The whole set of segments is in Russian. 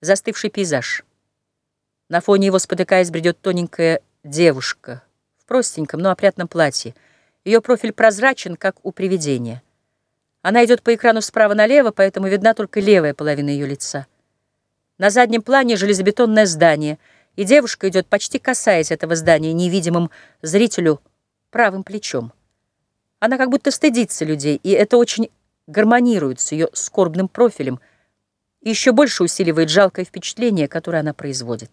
Застывший пейзаж. На фоне его, спотыкаясь, бредет тоненькая девушка в простеньком, но опрятном платье. Ее профиль прозрачен, как у привидения. Она идет по экрану справа налево, поэтому видна только левая половина ее лица. На заднем плане железобетонное здание, и девушка идет, почти касаясь этого здания, невидимым зрителю правым плечом. Она как будто стыдится людей, и это очень гармонирует с ее скорбным профилем — еще больше усиливает жалкое впечатление, которое она производит.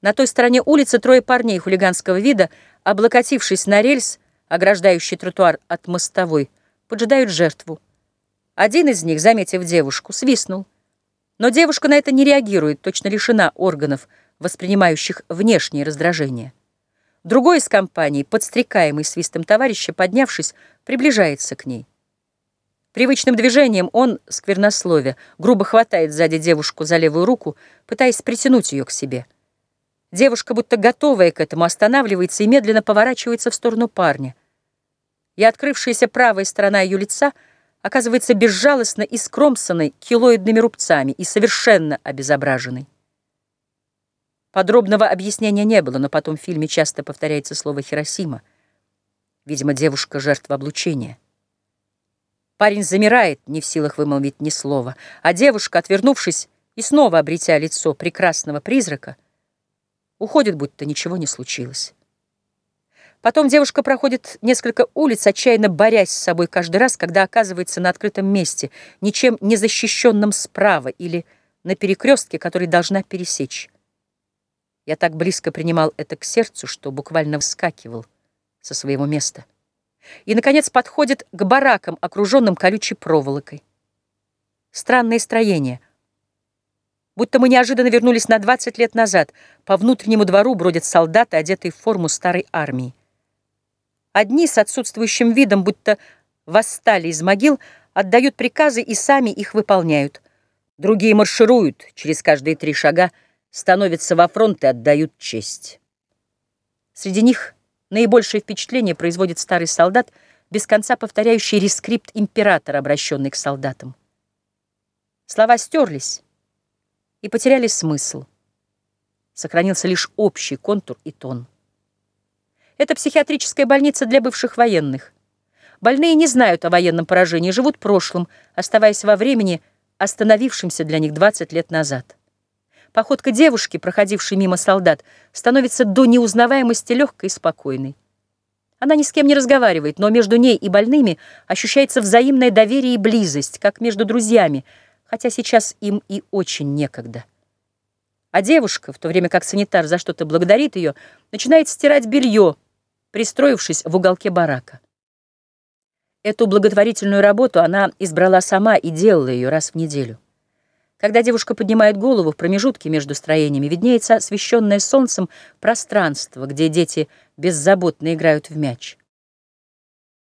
На той стороне улицы трое парней хулиганского вида, облокотившись на рельс, ограждающий тротуар от мостовой, поджидают жертву. Один из них, заметив девушку, свистнул. Но девушка на это не реагирует, точно лишена органов, воспринимающих внешние раздражения. Другой из компаний, подстрекаемый свистом товарища, поднявшись, приближается к ней. Привычным движением он, сквернословие, грубо хватает сзади девушку за левую руку, пытаясь притянуть ее к себе. Девушка, будто готовая к этому, останавливается и медленно поворачивается в сторону парня. И открывшаяся правая сторона ее лица оказывается безжалостно искромсанной килоидными рубцами и совершенно обезображенной. Подробного объяснения не было, но потом в фильме часто повторяется слово «Хиросима». Видимо, девушка — жертва облучения. Парень замирает, не в силах вымолвить ни слова, а девушка, отвернувшись и снова обретя лицо прекрасного призрака, уходит, будто ничего не случилось. Потом девушка проходит несколько улиц, отчаянно борясь с собой каждый раз, когда оказывается на открытом месте, ничем не защищенном справа или на перекрестке, который должна пересечь. Я так близко принимал это к сердцу, что буквально вскакивал со своего места и, наконец, подходит к баракам, окруженным колючей проволокой. Странное строение. Будто мы неожиданно вернулись на 20 лет назад. По внутреннему двору бродят солдаты, одетые в форму старой армии. Одни с отсутствующим видом, будто восстали из могил, отдают приказы и сами их выполняют. Другие маршируют через каждые три шага, становятся во фронт и отдают честь. Среди них Наибольшее впечатление производит старый солдат, без конца повторяющий рескрипт императора, обращенный к солдатам. Слова стерлись и потеряли смысл. Сохранился лишь общий контур и тон. Это психиатрическая больница для бывших военных. Больные не знают о военном поражении, живут прошлым, оставаясь во времени, остановившимся для них 20 лет назад. Походка девушки, проходившей мимо солдат, становится до неузнаваемости легкой и спокойной. Она ни с кем не разговаривает, но между ней и больными ощущается взаимное доверие и близость, как между друзьями, хотя сейчас им и очень некогда. А девушка, в то время как санитар за что-то благодарит ее, начинает стирать белье, пристроившись в уголке барака. Эту благотворительную работу она избрала сама и делала ее раз в неделю. Когда девушка поднимает голову, в промежутке между строениями виднеется освещенное солнцем пространство, где дети беззаботно играют в мяч.